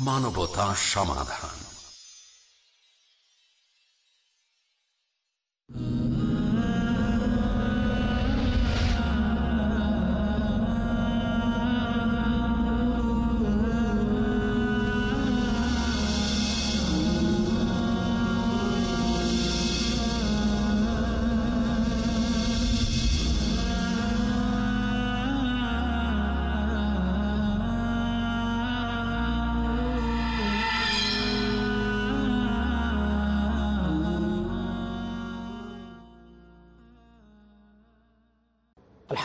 মানবতা সমাধান।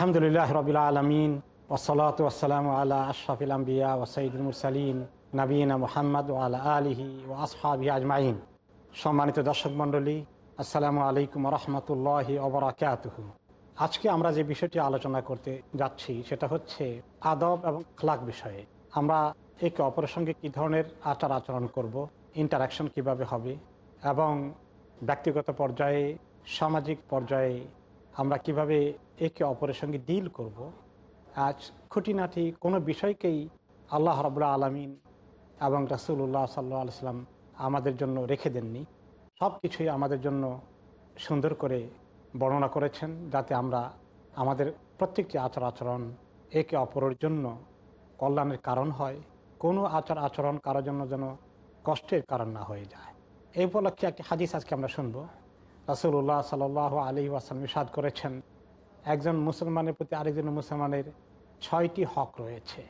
আলহামদুলিল্লাহ রবিল আলমিন ওসলাত ওসালাম আল্লাহ আশরাফিল আম্বিয়া ওসাইদুল মুরসালিন নবীনা মোহাম্মদ ও আল্লাহ আলিহি ও আসফাবি আজমাইন। সম্মানিত দর্শক মণ্ডলী, আসসালামু আলাইকুম রহমতুল্লাহ ওবরাকাতহ আজকে আমরা যে বিষয়টি আলোচনা করতে যাচ্ছি, সেটা হচ্ছে আদব এবং খলাক বিষয়ে। আমরা একে অপরের সঙ্গে কী ধরনের আচার আচরণ করব ইন্টারাকশন কীভাবে হবে এবং ব্যক্তিগত পর্যায়ে, সামাজিক পর্যায়ে আমরা কীভাবে একে অপরের সঙ্গে ডিল করব। আজ খুঁটিনাটি কোনো বিষয়কেই আল্লাহ রবুল্লা আলমিন এবং রাসুল্লাহ সাল্লাহ আলসালাম আমাদের জন্য রেখে দেননি। সব কিছুই আমাদের জন্য সুন্দর করে বর্ণনা করেছেন যাতে আমরা আমাদের প্রত্যেকটি আচার আচরণ একে অপরের জন্য কল্যাণের কারণ হয়। কোনো আচার আচরণ কারোর জন্য যেন কষ্টের কারণ না হয়ে যায়। এই উপলক্ষে একটি হাদিস আজকে আমরা শুনব। রাসুল্লাহ সাল আলী ওয়াসালাম ইসাদ করেছেন, একজন মুসলমানের প্রতি আরেকজন মুসলমানের ছয়টি হক রয়েছে।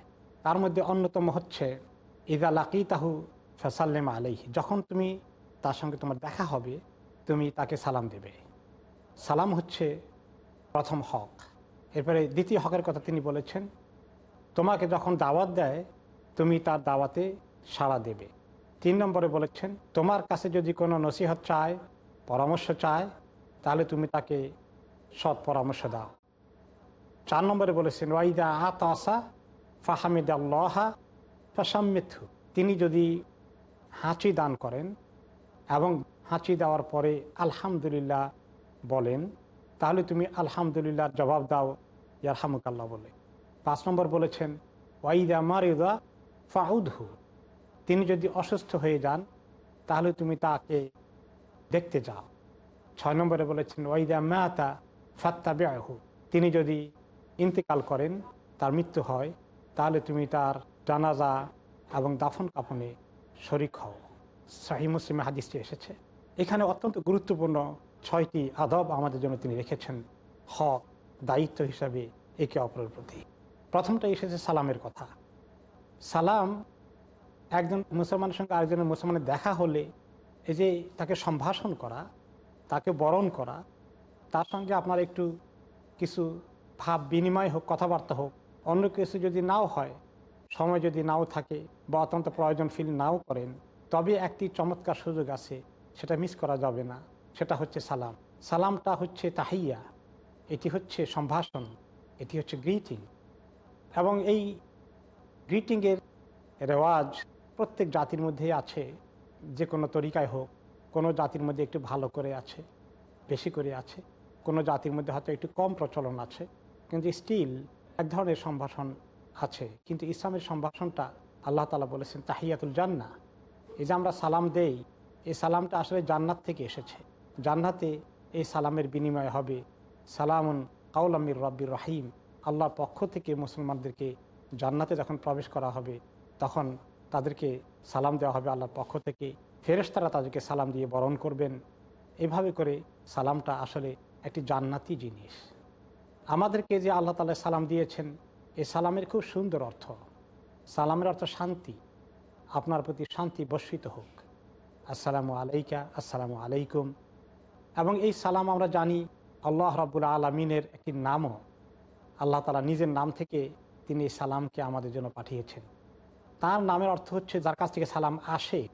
তার মধ্যে অন্যতম হচ্ছে ইদা লাকি তাহু ফসাল্লেম আলিহি যখন তুমি তার সঙ্গে তোমার দেখা হবে, তুমি তাকে সালাম দেবে। সালাম হচ্ছে প্রথম হক। এরপরে দ্বিতীয় হকের কথা তিনি বলেছেন, তোমাকে যখন দাওয়াত দেয়, তুমি তার দাওয়াতে সাড়া দেবে। তিন নম্বরে বলেছেন, তোমার কাছে যদি কোনো নসিহত চায় পরামর্শ চায়, তাহলে তুমি তাকে সৎ পরামর্শ দাও। চার নম্বরে বলেছেন ওয়াইদা আত আসা ফাহামিদ আল্লাহা ফাসাম্মিথু তিনি যদি হাঁচি দান করেন এবং হাঁচি দেওয়ার পরে আলহামদুলিল্লাহ বলেন, তাহলে তুমি আলহামদুলিল্লাহর জবাব দাও, ইয়ারহামুকাল্লাহ বলে। পাঁচ নম্বর বলেছেন ওয়াইদা মারিদা ফাউদহু। তিনি যদি অসুস্থ হয়ে যান, তাহলে তুমি তাকে দেখতে যাও। ছয় নম্বরে বলেছেন, ওয়াইদা মাতা ফাত্তা ব্যাহু তিনি যদি ইন্তেকাল করেন, তার মৃত্যু হয়, তাহলে তুমি তার জানাজা এবং দাফন কাফনে শরিক হও। শাহি মুসলিমে হাদিসটি এসেছে। এখানে অত্যন্ত গুরুত্বপূর্ণ ছয়টি আদব আমাদের জন্য তিনি রেখেছেন। হক দায়িত্ব হিসাবে একে অপরের প্রতি। প্রথমটা এসেছে সালামের কথা। সালাম একজন মুসলমানের সঙ্গে আরেকজনের মুসলমানের দেখা হলে এই যে তাকে সম্ভাষণ করা, তাকে বরণ করা, তার সঙ্গে আপনার একটু কিছু ভাব বিনিময় হোক, কথাবার্তা হোক, অন্য কিছু যদি নাও হয়, সময় যদি নাও থাকে বা অত্যন্ত প্রয়োজন ফিল নাও করেন, তবে একটি চমৎকার সুযোগ আছে, সেটা মিস করা যাবে না। সেটা হচ্ছে সালাম। সালামটা হচ্ছে তাহিয়া, এটি হচ্ছে সম্ভাষণ, এটি হচ্ছে গ্রিটিং এবং এই গ্রিটিংয়ের রেওয়াজ প্রত্যেক জাতির মধ্যেই আছে। যে কোনো তরিকায় হোক, কোনো জাতির মধ্যে একটু ভালো করে আছে, বেশি করে আছে, কোনো জাতির মধ্যে হয়তো একটু কম প্রচলন আছে, কিন্তু স্টিল এক ধরনের সম্ভাষণ আছে। কিন্তু ইসলামের সম্ভাষণটা আল্লাহ তালা বলেছেন তাহিয়াতুল জান্না এই যে আমরা সালাম দেই, এই সালামটা আসলে জান্নাত থেকে এসেছে। জান্নাতে এই সালামের বিনিময় হবে সালামুন কাউলামির রব্বির রাহিম। আল্লাহর পক্ষ থেকে মুসলমানদেরকে জান্নাতে যখন প্রবেশ করা হবে, তখন তাদেরকে সালাম দেওয়া হবে আল্লাহর পক্ষ থেকে। ফেরেশতারা তাদেরকে সালাম দিয়ে বরণ করবেন। এভাবে করে সালামটা আসলে একটি জান্নাতি জিনিস। আমাদেরকে যে আল্লাহ তালা সালাম দিয়েছেন এই সালামের খুব সুন্দর অর্থ। সালামের অর্থ শান্তি। আপনার প্রতি শান্তি বর্ষিত হোক। আসসালামু আলাইকা, আসসালামু আলাইকুম। এবং এই সালাম আমরা জানি আল্লাহ রাবুল আলমিনের একটি নামও। আল্লাহ তালা নিজের নাম থেকে তিনি এই সালামকে আমাদের জন্য পাঠিয়েছেন। তার নামের অর্থ হচ্ছে যার কাছ থেকে সালাম আসে,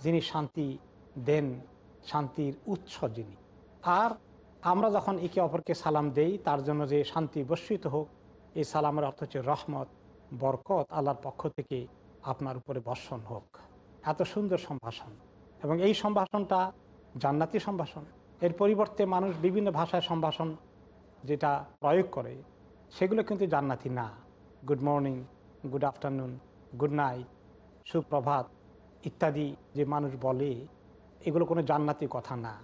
যিনি শান্তি দেন, শান্তির উৎস যিনি। আর আমরা যখন একে অপরকে সালাম দেই, তার জন্য যে শান্তি বর্ষিত হোক, এই সালামের অর্থ হচ্ছে রহমত, বরকত, আল্লাহর পক্ষ থেকে আপনার উপরে বর্ষণ হোক। এত সুন্দর সম্ভাষণ। এবং এই সম্ভাষণটা জান্নাতি সম্ভাষণ। এর পরিবর্তে মানুষ বিভিন্ন ভাষায় সম্ভাষণ যেটা প্রয়োগ করে, সেগুলো কিন্তু জান্নাতি না। Good morning, good afternoon good night সুপ্রভাত ইত্যাদি যে মানুষ বলে, এগুলো কোনো জান্নাতি কথা না।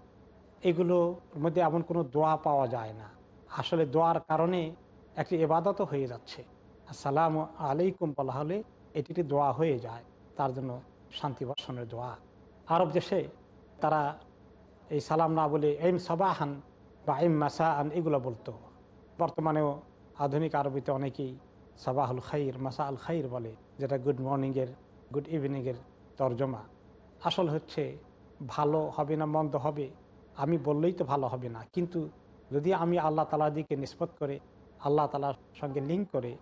এগুলোর মধ্যে এমন কোনো দোয়া পাওয়া যায় না। আসলে দোয়ার কারণে একটি এবাদতও হয়ে যাচ্ছে। আসসালাম আলাইকুম বলা হলে এটি একটি দোয়া হয়ে যায়, তার জন্য শান্তি বর্ষণের দোয়া। আরব দেশে তারা এই সালাম না বলে এম সবাহান বা এম মাসা আন এগুলো বলতো। বর্তমানেও আধুনিক আরবিতে অনেকেই সাবাহুল খাইর মাসা আল খাইর বলে। যেটা গুড মর্নিংয়ের গুড ইভিনিংয়ের তর্জমা। আসল হচ্ছে, ভালো হবে না মন্দ হবে, আমি বললেই তো ভালো হবে না। কিন্তু যদি আমি আল্লাহ তালার দিকে নিষ্পত করে, আল্লাহ তালার সঙ্গে লিঙ্ক করে,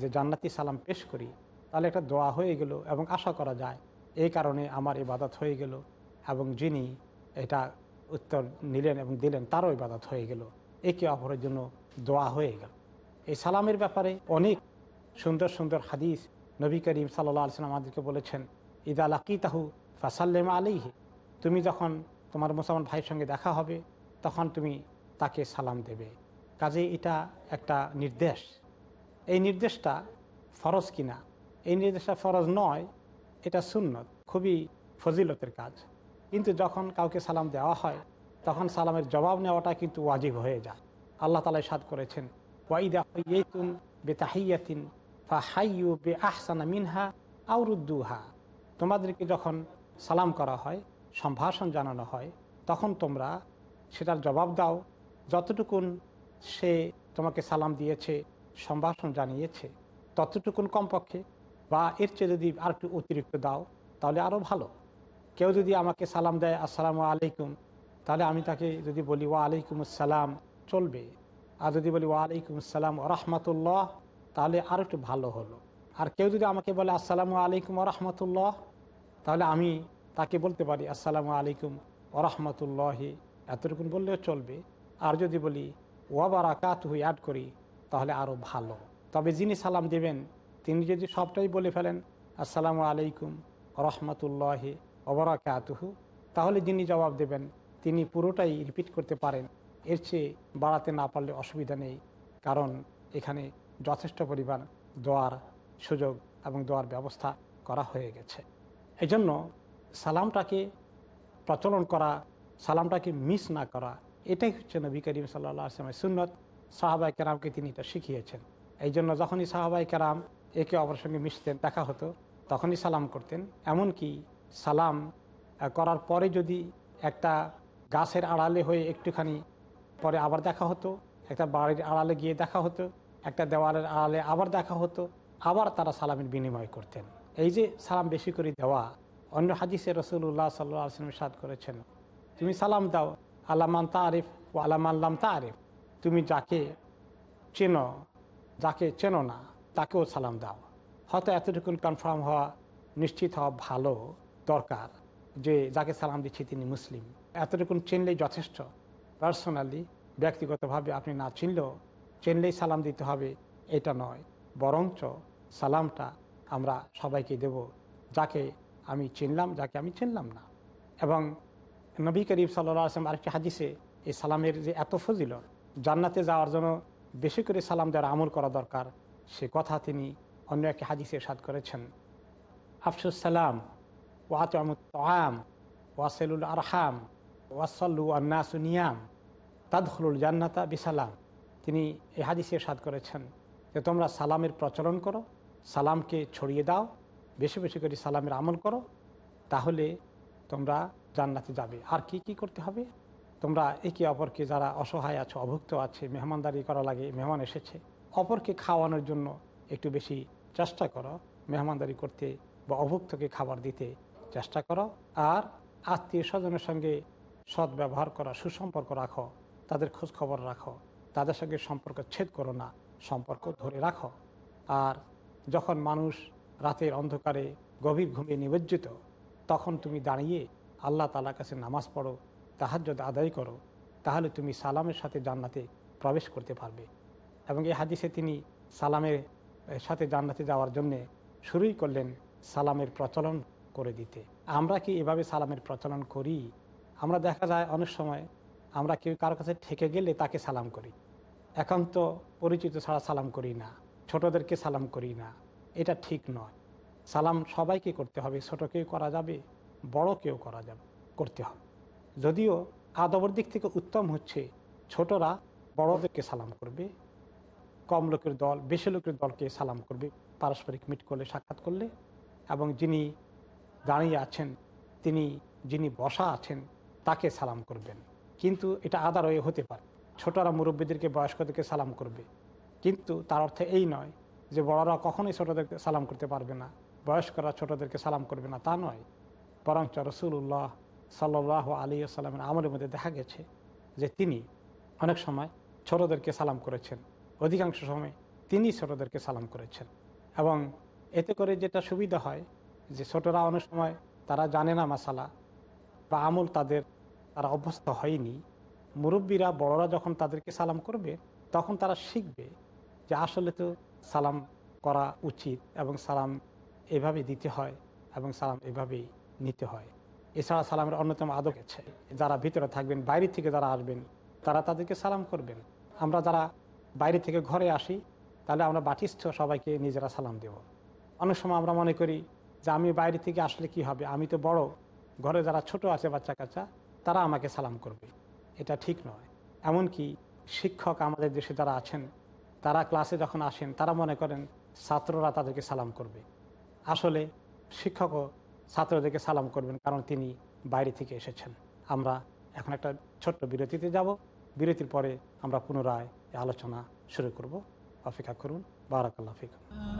যে জান্নাতি সালাম পেশ করি, তাহলে একটা দোয়া হয়ে গেল এবং আশা করা যায়, এই কারণে আমার ইবাদত হয়ে গেল এবং যিনি এটা উত্তর নিলেন এবং দিলেন, তারও ইবাদত হয়ে গেল। একে অপরের জন্য দোয়া হয়ে গেল। এই সালামের ব্যাপারে অনেক সুন্দর সুন্দর হাদিস নবী করিম সাল্লাহ আলসালাম আমাদেরকে বলেছেন ঈদ আলাকি তাহু ফাসাল্লেম আলিহি তুমি যখন তোমার মুসলমান ভাইয়ের সঙ্গে দেখা হবে, তখন তুমি তাকে সালাম দেবে। কাজে এটা একটা নির্দেশ। এই নির্দেশটা ফরজ কিনা? এই নির্দেশটা ফরজ নয়, এটা সুন্নত, খুবই ফজিলতের কাজ। কিন্তু যখন কাউকে সালাম দেওয়া হয়, তখন সালামের জবাব নেওয়াটা কিন্তু ওয়াজিব হয়ে যায়। আল্লাহ তালা সাদ করেছেন ওয়াইদা হইয়েতুন বে তাহিয়াতিন বে মিনহা আউরুদ্দুহা তোমাদেরকে যখন সালাম করা হয়, সম্ভাষণ জানানো হয়, তখন তোমরা সেটার জবাব দাও। যতটুকুন সে তোমাকে সালাম দিয়েছে, সম্ভাষণ জানিয়েছে, ততটুকুন কমপক্ষে। বা এর চেয়ে যদি আর একটু অতিরিক্ত দাও, তাহলে আরও ভালো। কেউ যদি আমাকে সালাম দেয়, আসসালামু আলাইকুম তাহলে আমি তাকে যদি বলি, ওয়া আলাইকুম আসসালাম চলবে। আর যদি বলি, ওয়া আলাইকুম আসসালাম রহমতুল্লাহ তাহলে আর একটু ভালো হলো। আর কেউ যদি আমাকে বলে, আসসালামু আলাইকুম রহমতুল্লাহ, তাহলে আমি তাকে বলতে পারি, আসসালামু আলাইকুম ওরহমতুল্লাহি এতটুকুন বললেও চলবে। আর যদি বলি ওয়াবারাকাত হুই অ্যাড করি, তাহলে আরও ভালো। তবে যিনি সালাম দেবেন, তিনি যদি সবটাই বলে ফেলেন, আসসালামু আলাইকুম রহমতুল্লাহি ওবরাকাতুহু তাহলে যিনি জবাব দেবেন, তিনি পুরোটাই রিপিট করতে পারেন। এর চেয়ে বাড়াতে না পারলে অসুবিধা নেই। কারণ এখানে যথেষ্ট পরিমাণ দোয়ার সুযোগ এবং দোয়ার ব্যবস্থা করা হয়ে গেছে। এই জন্য সালামটাকে প্রচলন করা, সালামটাকে মিস না করা, এটাই হচ্ছে নবী করিম সাল্লা আসলামের সুন্নত। সাহাবাই কেরামকে তিনি এটা শিখিয়েছেন। এই জন্য যখনই সাহাবাই কেরাম একে অপরের সঙ্গে মিশতেন, দেখা হতো, তখনই সালাম করতেন। এমনকি সালাম করার পরে যদি একটা গাছের আড়ালে হয়ে একটুখানি পরে আবার দেখা হতো, একটা বাড়ির আড়ালে গিয়ে দেখা হতো একটা দেওয়ালের আড়ালে আবার দেখা হতো, আবার তারা সালামের বিনিময় করতেন। এই যে সালাম বেশি করে দেওয়া, অন্য হাদিসে রসুল্লাহ সাল্লাহ সাদ করেছেন, তুমি সালাম দাও আলামান তারিফ ও আলামাল্লাম তারিফ। তুমি যাকে চেনো যাকে চেনো না, তাকেও সালাম দাও। হয়তো এতটুকুন কনফার্ম হওয়া নিশ্চিত হওয়া ভালো দরকার যে যাকে সালাম দিচ্ছি তিনি মুসলিম। এতটুকুন চিনলেই যথেষ্ট। পার্সোনালি ব্যক্তিগতভাবে আপনি না চিনলেও চিনলেই সালাম দিতে হবে, এটা নয়। বরঞ্চ সালামটা আমরা সবাইকে দেব, যাকে আমি চিনলাম, যাকে আমি চিনলাম না। এবং নবী করিম সাল্লাহ আসলাম আরেকটি হাদিসে এই সালামের যে এত ফজিল জান্নাতে যাওয়ার জন্য বেশি করে সালাম দেওয়ার আমল করা দরকার, সে কথা তিনি অন্য একটি হাদিসে সাদ করেছেন। আফসুস সালাম ওয়াতাম ওয়াসেলুল আরহাম ওয়াসাল্লু আন্নাসুনিয়াম তাদখলুল জান্নাতা বিসালাম। তিনি এই হাদিসে সাদ করেছেন যে তোমরা সালামের প্রচলন করো, সালামকে ছড়িয়ে দাও, বেশি বেশি করে সালামের আমল করো, তাহলে তোমরা জান্নাতে যাবে। আর কি কি করতে হবে? তোমরা একে অপরকে যারা অসহায় আছো, অভুক্ত আছে, মেহমানদারি করা লাগে, মেহমান এসেছে, অপরকে খাওয়ানোর জন্য একটু বেশি চেষ্টা করো, মেহমানদারি করতে বা অভুক্তকে খাবার দিতে চেষ্টা করো। আর আত্মীয় স্বজনের সঙ্গে সৎ ব্যবহার করা, সুসম্পর্ক রাখো, তাদের খোঁজ খবর রাখো। তাদের সঙ্গে সম্পর্ক ছেদ করো না, সম্পর্ক ধরে রাখো। আর যখন মানুষ রাতের অন্ধকারে গভীর ঘুমে নিমজ্জিত, তখন তুমি দাঁড়িয়ে আল্লাহ তালার কাছে নামাজ পড়ো তাহার যদি আদায় করো, তাহলে তুমি সালামের সাথে জান্নাতে প্রবেশ করতে পারবে। এবং এই হাদিসে তিনি সালামের সাথে জান্নাতে যাওয়ার জন্যে শুরুই করলেন সালামের প্রচলন করে দিতে। আমরা কি এভাবে সালামের প্রচলন করি? আমরা দেখা যায় অনেক সময় আমরা কেউ কারও কাছে ঠেকে গেলে তাকে সালাম করি। এখন তো পরিচিত ছাড়া সালাম করি না, ছোটদেরকে সালাম করি না, এটা ঠিক নয়। সালাম সবাইকে করতে হবে ছোটোকেও করা যাবে বড়কেও করা যাবে, করতে হবে। যদিও আদবর দিক থেকে উত্তম হচ্ছে, ছোটরা বড়দেরকে সালাম করবে, কম লোকের দল, বেশি লোকের দলকে সালাম করবে, পারস্পরিক মিট করলে, সাক্ষাৎ করলে, এবং যিনি দাঁড়িয়ে আছেন, তিনি, যিনি বসা আছেন, তাকে সালাম করবেন। কিন্তু এটা আদার হয়ে হতে পারে। ছোটরা মুরব্বীদেরকে বয়স্কদেরকে সালাম করবে। কিন্তু তার অর্থে এই নয় যে বড়রা কখনোই ছোটদেরকে সালাম করতে পারবে না। বয়স্করা ছোটদেরকে সালাম করবে না, তা নয়। বরঞ্চ রসুল্লাহ সাল্লাহ আলী সাল্লামের আমলের মধ্যে দেখা গেছে যে তিনি অনেক সময় ছোটদেরকে সালাম করেছেন। অধিকাংশ সময় তিনি ছোটদেরকে সালাম করেছেন। এবং এতে করে যেটা সুবিধা হয় যে ছোটরা অনেক সময় তারা জানে না মাসালা বা আমল তাদের তারা অভ্যস্ত হয়নি। মুরব্বীরা, বড়রা যখন তাদেরকে সালাম করবে, তখন তারা শিখবে যে আসলে তো সালাম করা উচিত এবং সালাম এভাবে দিতে হয় এবং সালাম এভাবেই নিতে হয়। এছাড়া সালামের অন্যতম আদব আছে যারা ভিতরে থাকবেন, বাইরে থেকে যারা আসবেন, তারা তাদেরকে সালাম করবেন। আমরা যারা বাইরে থেকে ঘরে আসি, তাহলে আমরা বাটিস্থ সবাইকে নিজেরা সালাম দেব। অনেক সময় আমরা মনে করি যে আমি বাইরে থেকে আসলে কি হবে? আমি তো বড়, ঘরে যারা ছোট আছে বাচ্চা কাচ্চা তারা আমাকে সালাম করবে। এটা ঠিক নয়। এমনকি শিক্ষক আমাদের দেশে যারা আছেন, তারা ক্লাসে যখন আসেন, তারা মনে করেন ছাত্ররা তাদেরকে সালাম করবে। আসলে শিক্ষকও ছাত্রদেরকে সালাম করবেন কারণ তিনি বাইরে থেকে এসেছেন। আমরা এখন একটা ছোট্ট বিরতিতে যাব। বিরতির পরে আমরা পুনরায় আলোচনা শুরু করব। অপেক্ষা করুন। বারাকাল্লা ফিকুন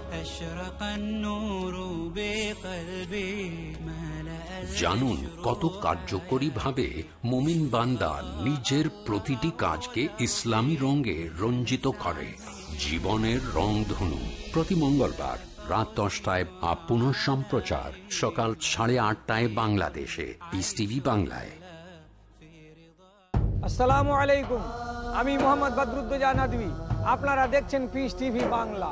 জানুন কত কার্যকরী ভাবে মোমিন বান্দা নিজের প্রতিটি কাজকে ইসলামী রঙে রঞ্জিত করে। জীবনের রংধনু প্রতি মঙ্গলবার রাত দশটায় আপন সম্প্রচার সকাল সাড়ে আটটায় বাংলাদেশে। পিস টিভি বাংলায়। আসসালামু আলাইকুম। আমি মোহাম্মদ বদরুদ্দোজা নদী আপনারা দেখছেন peace TV Bangla.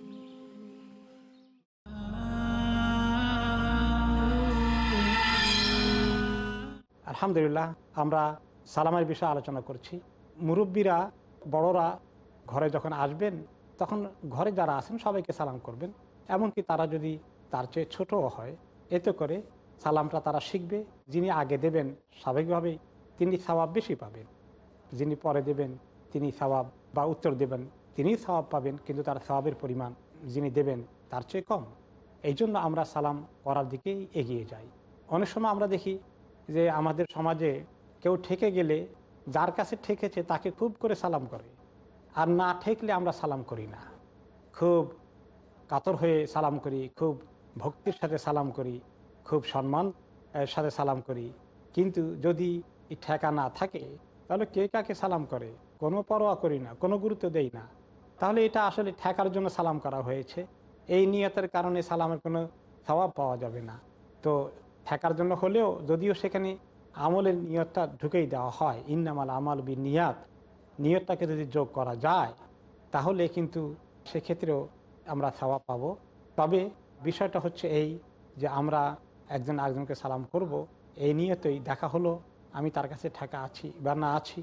আলহামদুলিল্লাহ, আমরা সালামের বিষয়ে আলোচনা করছি। মুরব্বীরা, বড়রা ঘরে যখন আসবেন, তখন ঘরে যারা আছেন, সবাইকে সালাম করবেন। এমনকি তারা যদি তার চেয়ে ছোটও হয়, এতে করে সালামটা তারা শিখবে। যিনি আগে দেবেন, স্বাভাবিকভাবেই তিনি সওয়াব বেশি পাবেন। যিনি পরে দেবেন, তিনি সওয়াব বা উত্তর দেবেন, তিনিই সওয়াব পাবেন। কিন্তু তার সওয়াবের পরিমাণ যিনি দেবেন, তার চেয়ে কম। এই জন্য আমরা সালাম করার দিকেই এগিয়ে যাই। অনেক সময় আমরা দেখি যে আমাদের সমাজে কেউ ঠেকে গেলে যার কাছে ঠেকেছে তাকে খুব করে সালাম করে। আর না ঠেকলে আমরা সালাম করি না। খুব কাতর হয়ে সালাম করি, খুব ভক্তির সাথে সালাম করি, খুব সম্মান সাথে সালাম করি। কিন্তু যদি ঠেকা না থাকে, তাহলে কে কাকে সালাম করে? কোনো পরোয়া করি না, কোনো গুরুত্ব দেই না। তাহলে এটা আসলে ঠেকার জন্য সালাম করা হয়েছে। এই নিয়তের কারণে সালামের কোনো স্বভাব পাওয়া যাবে না। তো ঠেকার জন্য হলেও যদিও সেখানে আমলের নিয়তটা ঢুকেই দেওয়া হয়, ইন্নামাল আমাল বি নিয়াত নিয়তটাকে যদি যোগ করা যায়, তাহলে কিন্তু সেক্ষেত্রেও আমরা থাওয়া পাবো। তবে বিষয়টা হচ্ছে এই যে আমরা একজন আরেকজনকে সালাম করব, এই নিয়তেই দেখা হলো আমি তার কাছে ঠেকা আছি বা না আছি,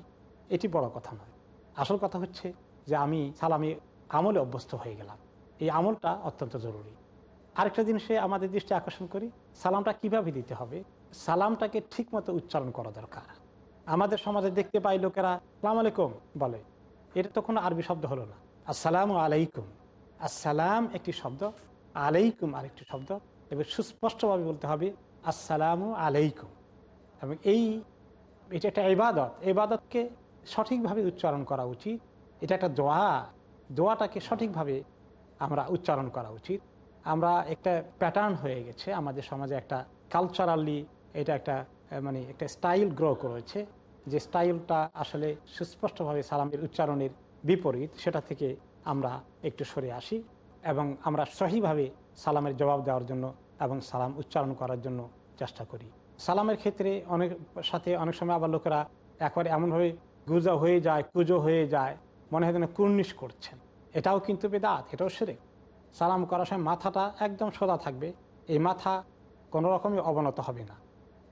এটি বড় কথা নয়। আসল কথা হচ্ছে যে আমি সালামি আমলে অভ্যস্ত হয়ে গেলাম। এই আমলটা অত্যন্ত জরুরি। আরেকটা জিনিসে আমাদের দৃষ্টি আকর্ষণ করি, সালামটা কীভাবে দিতে হবে? সালামটাকে ঠিকমতো উচ্চারণ করা দরকার। আমাদের সমাজে দেখতে পাই লোকেরা, সালাম আলাইকুম বলে। এটা তো কোনো আরবি শব্দ হলো না। আসসালামু আলাইকুম আসসালাম একটি শব্দ, আলাইকুম আরেকটি শব্দ। এবং সুস্পষ্টভাবে বলতে হবে, আসসালামু আলাইকুম এবং এই, এটা একটা ইবাদত। ইবাদতকে সঠিকভাবে উচ্চারণ করা উচিত। এটা একটা দোয়া। দোয়াটাকে সঠিকভাবে আমরা উচ্চারণ করা উচিত। আমরা একটা প্যাটার্ন হয়ে গেছে। আমাদের সমাজে একটা কালচারালি এটা একটা মানে একটা স্টাইল গ্রো করেছে। যে স্টাইলটা আসলে সুস্পষ্টভাবে সালামের উচ্চারণের বিপরীত, সেটা থেকে আমরা একটু সরে আসি এবং আমরা সহিভাবে সালামের জবাব দেওয়ার জন্য এবং সালাম উচ্চারণ করার জন্য চেষ্টা করি। সালামের ক্ষেত্রে অনেক সাথে অনেক সময় আবার লোকেরা একবারে এমনভাবে গুজা হয়ে যায়, কুজো হয়ে যায়, মনে হয় যেন কুর্নিশ করছেন। এটাও কিন্তু বেদাত, এটাও সেরে সালাম করার সময় মাথাটা একদম সোজা থাকবে। এই মাথা কোনো রকমই অবনত হবে না।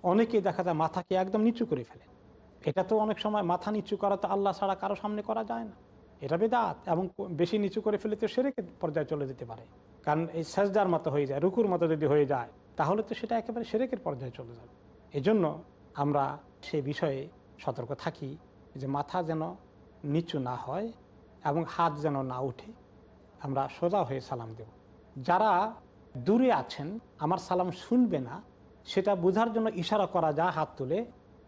অনেকেই দেখা যায় মাথাকে একদম নিচু করে ফেলে। এটা তো অনেক সময় মাথা নিচু করা তো আল্লাহ ছাড়া কারও সামনে করা যায় না। এটা বেদাত এবং বেশি নিচু করে ফেলে তো সেরেকের পর্যায়ে চলে যেতে পারে। কারণ এই সাজদার মতো হয়ে যায়, রুকুর মতো যদি হয়ে যায়, তাহলে তো সেটা একেবারে সেরেকের পর্যায়ে চলে যাবে। এজন্য আমরা সেই বিষয়ে সতর্ক থাকি যে মাথা যেন নিচু না হয় এবং হাত যেন না উঠে। আমরা সোজা হয়ে সালাম দেব। যারা দূরে আছেন, আমার সালাম শুনবে না, সেটা বোঝার জন্য ইশারা করা যায় হাত তুলে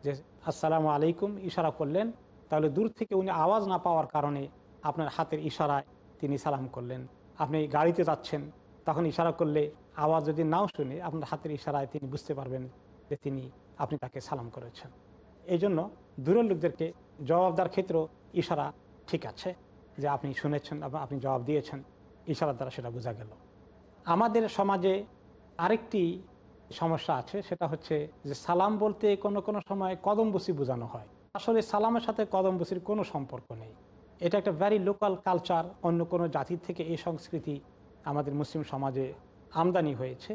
যে, আসসালামু আলাইকুম। ইশারা করলেন, তাহলে দূর থেকে উনি আওয়াজ না পাওয়ার কারণে আপনার হাতের ইশারায় তিনি সালাম করলেন। আপনি গাড়িতে যাচ্ছেন, তখন ইশারা করলে আওয়াজ যদি নাও শুনে আপনার হাতের ইশারায় তিনি বুঝতে পারবেন যে তিনি, আপনি তাকে সালাম করেছেন। এই জন্য দূরের লোকদেরকে জবাবদার ক্ষেত্রেও ইশারা ঠিক আছে। যে আপনি শুনেছেন এবং আপনি জবাব দিয়েছেন ইশারা দ্বারা সেটা বোঝা গেল। আমাদের সমাজে আরেকটি সমস্যা আছে, সেটা হচ্ছে যে সালাম বলতে কোনো কোনো সময় কদমবসি বোঝানো হয়। আসলে সালামের সাথে কদমবসির কোনো সম্পর্ক নেই। এটা একটা ভ্যারি লোকাল কালচার অন্য কোনো জাতির থেকে এই সংস্কৃতি আমাদের মুসলিম সমাজে আমদানি হয়েছে।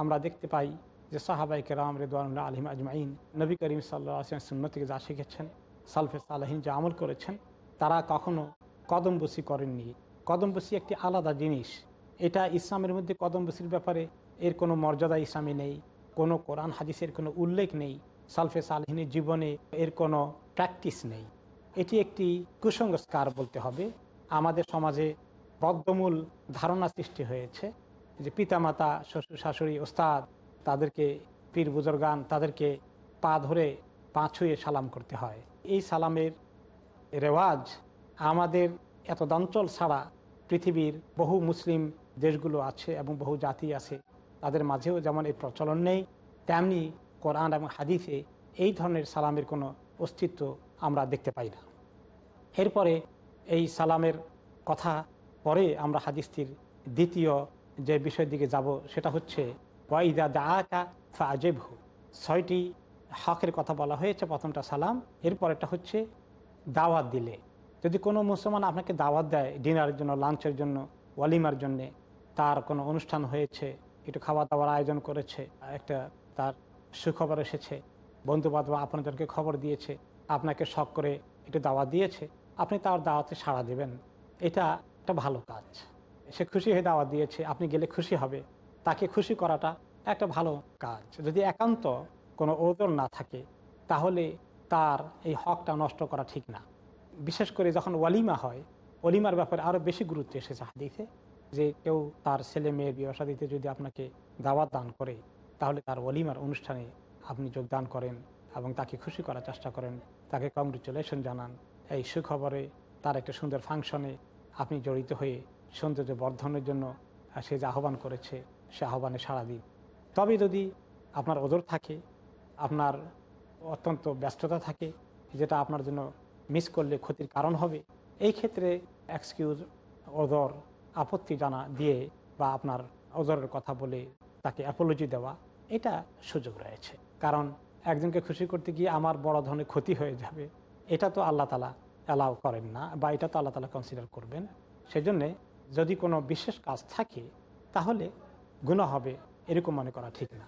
আমরা দেখতে পাই যে সাহাবাই কেরাম রেদওয়ানুল্লাহ আলিম আজমাইন, নবী করিম আসলাম শূন্য থেকে যা শিখেছেন, সালফে সালাহিন যা আমল করেছেন, তারা কখনো কদমবসি করেননি। কদমবসি একটি আলাদা জিনিস। এটা ইসলামের মধ্যে কদমবসির ব্যাপারে এর কোনো মর্যাদা ইসলামে নেই, কোনো কোরআন হাদিসের কোনো উল্লেখ নেই, সালফে সালহিনের জীবনে এর কোনো প্র্যাকটিস নেই। এটি একটি কুসংস্কার বলতে হবে। আমাদের সমাজে বদ্ধমূল ধারণা সৃষ্টি হয়েছে যে পিতামাতা, শ্বশুর শাশুড়ি, ওস্তাদ তাদেরকে পীর বুজুর্গান তাদেরকে পা ধরে পা ছুঁয়ে সালাম করতে হয়। এই সালামের রেওয়াজ আমাদের এত দঞ্চল ছাড়া পৃথিবীর বহু মুসলিম দেশগুলো আছে এবং বহু জাতি আছে, তাদের মাঝেও যেমন এই প্রচলন নেই, তেমনি কোরআন এবং হাদিসে এই ধরনের সালামের কোনো অস্তিত্ব আমরা দেখতে পাই না। এরপরে এই সালামের কথা পরে আমরা হাদিসটির দ্বিতীয় যে বিষয়ের দিকে যাব, সেটা হচ্ছে ওয়াইদা দা আকা ছয়টি হকের কথা বলা হয়েছে প্রথমটা সালাম, এরপরেরটা হচ্ছে, দাওয়াত দিলে। যদি কোনো মুসলমান আপনাকে দাওয়াত দেয় ডিনারের জন্য, লাঞ্চের জন্য, ওয়ালিমার জন্যে, তার কোনো অনুষ্ঠান হয়েছে, একটু খাওয়া দাওয়ার আয়োজন করেছে, একটা তার সুখবর এসেছে বন্ধু বান্ধব আপনাদেরকে খবর দিয়েছে, আপনাকে শখ করে একটু দাওয়াত দিয়েছে, আপনি তার দাওয়াতে সাড়া দেবেন। এটা একটা ভালো কাজ। সে খুশি হয়ে দাওয়াত দিয়েছে, আপনি গেলে খুশি হবে। তাকে খুশি করাটা একটা ভালো কাজ। যদি একান্ত কোনো ওজন না থাকে, তাহলে তার এই হকটা নষ্ট করা ঠিক না। বিশেষ করে যখন ওয়ালিমা হয় ওলিমার ব্যাপারে আরও বেশি গুরুত্ব এসেছে হাদিসে, যে কেউ তার ছেলে মেয়ের বিবাসা দিতে যদি আপনাকে দাওয়াত দান করে, তাহলে তার ওলিমার অনুষ্ঠানে আপনি যোগদান করেন এবং তাকে খুশি করার চেষ্টা করেন। তাকে কংগ্রেচুলেশন জানান। এই সুখবরে তার একটা সুন্দর ফাংশনে আপনি জড়িত হয়ে সৌন্দর্য বর্ধনের জন্য সে যে আহ্বান করেছে, সে আহ্বানে সাড়া দিন। তবে যদি আপনার ওজোর থাকে, আপনার অত্যন্ত ব্যস্ততা থাকে, যেটা আপনার জন্য মিস করলে ক্ষতির কারণ হবে। এই ক্ষেত্রে এক্সকিউজ ওজর আপত্তি জানা দিয়ে বা আপনার ওজরের কথা বলে তাকে অ্যাপোলজি দেওয়া, এটা সুযোগ রয়েছে। কারণ একজনকে খুশি করতে গিয়ে আমার বড় ধরনের ক্ষতি হয়ে যাবে। এটা তো আল্লাহ তালা অ্যালাউ করেন না বা এটা তো আল্লাহ তালা কনসিডার করবেন। সেজন্যে যদি কোনো বিশেষ কাজ থাকে, তাহলে গুণা হবে এরকম মনে করা ঠিক না।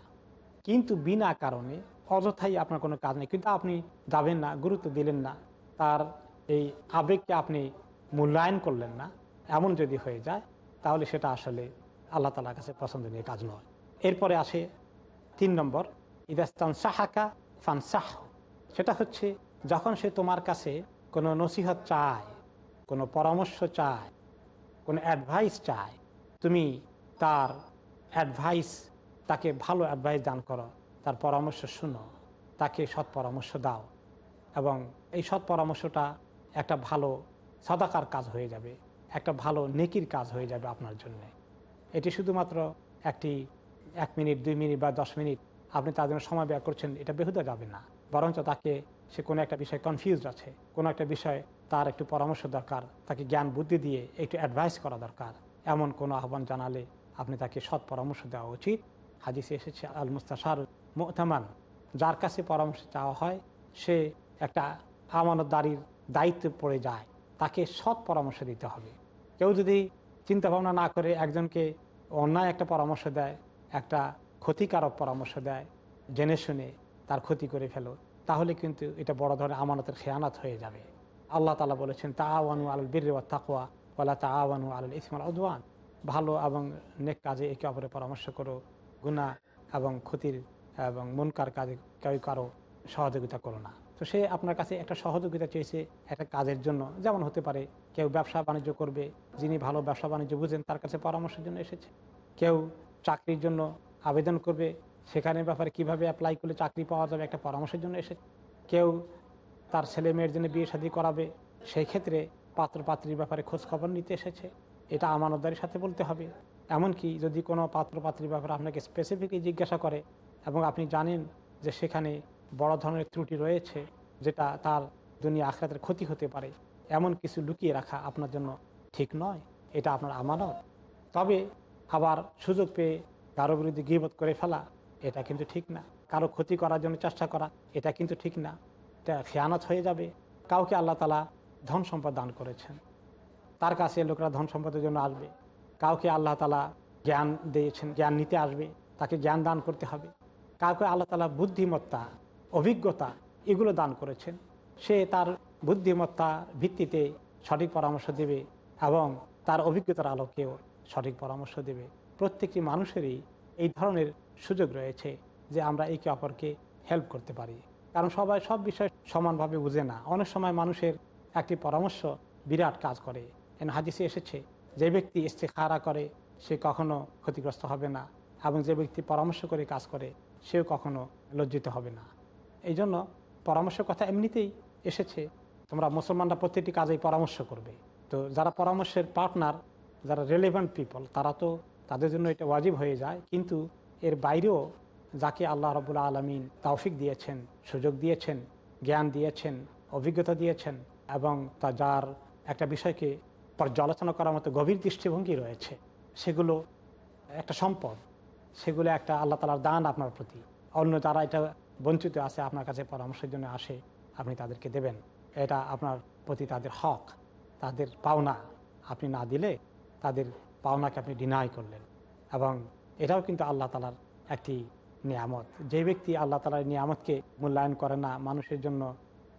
কিন্তু বিনা কারণে অযথাই আপনার কোনো কাজ নেই। কিন্তু আপনি যাবেন না, গুরুত্ব দিলেন না তার এই আবেগকে আপনি মূল্যায়ন করলেন না, এমন যদি হয়ে যায়, তাহলে সেটা আসলে আল্লাহ তালার কাছে পছন্দনীয় কাজ নয়। এরপরে আসে তিন নম্বর, ইদাস্তান সাহাকা ফান সাহ সেটা হচ্ছে যখন সে তোমার কাছে কোনো নসিহত চায়, কোনো পরামর্শ চায়, কোনো অ্যাডভাইস চায়, তুমি তার অ্যাডভাইস তাকে ভালো অ্যাডভাইস দান করো, তার পরামর্শ শুনো, তাকে সৎ পরামর্শ দাও। এবং এই সৎ পরামর্শটা একটা ভালো সদাকার কাজ হয়ে যাবে, একটা ভালো নেকির কাজ হয়ে যাবে আপনার জন্য। এটি শুধুমাত্র একটি এক মিনিট, দুই মিনিট বা দশ মিনিট আপনি তার জন্য সময় ব্যয় করছেন, এটা বেহুদা যাবে না। বরঞ্চ তাকে সে কোনো একটা বিষয়ে কনফিউজ আছে, কোনো একটা বিষয়ে তার একটু পরামর্শ দরকার, তাকে জ্ঞান, বুদ্ধি দিয়ে একটু অ্যাডভাইস করা দরকার। এমন কোনো আহ্বান জানালে আপনি তাকে সৎ পরামর্শ দেওয়া উচিত। হাদিসে এসেছে আল মুস্তাশার মোহতামান যার কাছে পরামর্শ চাওয়া হয়, সে একটা আমানতদারির দায়িত্ব পড়ে যায়, তাকে সৎ পরামর্শ দিতে হবে। কেউ যদি চিন্তা ভাবনা না করে একজনকে অন্যায় একটা পরামর্শ দেয়, একটা ক্ষতিকারক পরামর্শ দেয়, জেনে শুনে তার ক্ষতি করে ফেলো, তাহলে কিন্তু এটা বড় ধরনের আমানতের খেয়ানাত হয়ে যাবে। আল্লাহ তালা বলেছেন তা আওয়ানু আল বীর তাকুয়া বলা তা আওয়ানু আল ইসমাল উদওয়ান। ভালো এবং নেক কাজে একে অপরের পরামর্শ করো গুণা এবং ক্ষতির এবং মনকার কাজে কেউ কারও সহযোগিতা করো না। তো সে আপনার কাছে একটা সহযোগিতা চেয়েছে একটা কাজের জন্য। যেমন হতে পারে কেউ ব্যবসা বাণিজ্য করবে, যিনি ভালো ব্যবসা বাণিজ্য বুঝেন, তার কাছে পরামর্শের জন্য এসেছে। কেউ চাকরির জন্য আবেদন করবে সেখানে ব্যাপারে কীভাবে অ্যাপ্লাই করলে চাকরি পাওয়া যাবে একটা পরামর্শের জন্য এসেছে। কেউ তার ছেলে মেয়ের জন্য বিয়ে শাদী করাবে সেই ক্ষেত্রে পাত্র পাত্রীর ব্যাপারে খোঁজ খবর নিতে এসেছে। এটা আমানতদারির সাথে বলতে হবে। এমনকি যদি কোনো পাত্র পাত্রীর ব্যাপারে আপনাকে স্পেসিফিকলি জিজ্ঞাসা করে এবং আপনি জানেন যে সেখানে বড় ধরনের ত্রুটি রয়েছে যেটা তার দুনিয়া আখরাতের ক্ষতি হতে পারে। এমন কিছু লুকিয়ে রাখা আপনার জন্য ঠিক নয়, এটা আপনার আমানত। তবে আবার সুযোগ পেয়ে কারও বিরুদ্ধে গিবত করে ফেলা, এটা কিন্তু ঠিক না। কারও ক্ষতি করার জন্য চেষ্টা করা, এটা কিন্তু ঠিক না। এটা খেয়ানত হয়ে যাবে। কাউকে আল্লাহ তালা ধন সম্পদ দান করেছেন। তার কাছে লোকরা ধন সম্পদের জন্য আসবে। কাউকে আল্লাহ তালা জ্ঞান দিয়েছেন, জ্ঞান নিতে আসবে, তাকে জ্ঞান দান করতে হবে। কাউকে আল্লাহ তালা বুদ্ধিমত্তা অভিজ্ঞতা এগুলো দান করেছেন। সে তার বুদ্ধিমত্তা ভিত্তিতে সঠিক পরামর্শ দেবে এবং তার অভিজ্ঞতার আলোকেও সঠিক পরামর্শ দেবে। প্রত্যেকটি মানুষেরই এই ধরনের সুযোগ রয়েছে যে আমরা একে অপরকে হেল্প করতে পারি। কারণ সবাই সব বিষয় সমানভাবে বুঝে না। অনেক সময় মানুষের একটি পরামর্শ বিরাট কাজ করে। এন হাদিসে এসেছে, যে ব্যক্তি ইস্তেখারা করে, সে কখনো ক্ষতিগ্রস্ত হবে না এবং যে ব্যক্তি পরামর্শ করে কাজ করে, সেও কখনো লজ্জিত হবে না। এই জন্য পরামর্শের কথা এমনিতেই এসেছে। তোমরা মুসলমানরা প্রত্যেকটি কাজেই পরামর্শ করবে। তো যারা পরামর্শের পার্টনার যারা রেলেভেন্ট পিপল তারা তো তাদের জন্য এটা ওয়াজিব হয়ে যায়। কিন্তু এর বাইরেও যাকে আল্লাহ রবুল্লা আলমিন তৌফিক দিয়েছেন, সুযোগ দিয়েছেন, জ্ঞান দিয়েছেন, অভিজ্ঞতা দিয়েছেন এবং তা যার একটা বিষয়কে পর্যালোচনা করার মতো গভীর দৃষ্টিভঙ্গি রয়েছে, সেগুলো একটা সম্পদ, সেগুলো একটা আল্লাহ তালার দান আপনার প্রতি। অন্য যারা এটা বঞ্চিত আছে আপনার কাছে পরামর্শের জন্য আসে, আপনি তাদেরকে দেবেন। এটা আপনার প্রতি তাদের হক, তাদের পাওনা আপনি না দিলে তাদের পাওনাকে আপনি ডিনাই করলেন। এবং এটাও কিন্তু আল্লাহ তালার একটি নিয়ামত। যে ব্যক্তি আল্লাহ তালার নিয়ামতকে মূল্যায়ন করে না, মানুষের জন্য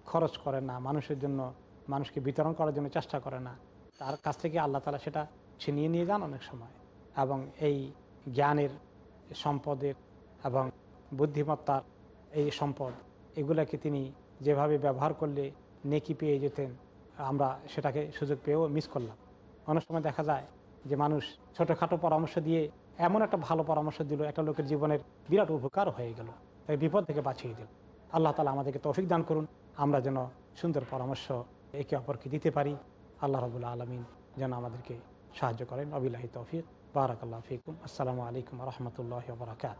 খরচ করে না, মানুষের জন্য মানুষকে বিতরণ করার জন্য চেষ্টা করে না, তার কাছ থেকে আল্লাহ তালা সেটা ছিনিয়ে নিয়ে যান অনেক সময়। এবং এই জ্ঞানের সম্পদের এবং বুদ্ধিমত্তার এই সম্পদ, এগুলাকে তিনি যেভাবে ব্যবহার করলে নেকি পেয়ে যেতেন, আমরা সেটাকে সুযোগ পেয়েও মিস করলাম। অনেক সময় দেখা যায় যে মানুষ ছোটোখাটো পরামর্শ দিয়ে এমন একটা ভালো পরামর্শ দিল, একটা লোকের জীবনের বিরাট উপকার হয়ে গেল তাই বিপদ থেকে বাঁচিয়ে দিল। আল্লাহ তালা আমাদেরকে তৌফিক দান করুন, আমরা যেন সুন্দর পরামর্শ একে অপরকে দিতে পারি। আল্লাহ রবুল্লা আলমিন যেন আমাদেরকে সাহায্য করেন। অবিলাহি তৌফিক। বারাকাল্লাহ ফিকুম। আসসালামু আলাইকুম রহমতুল্লাহ বরাকাত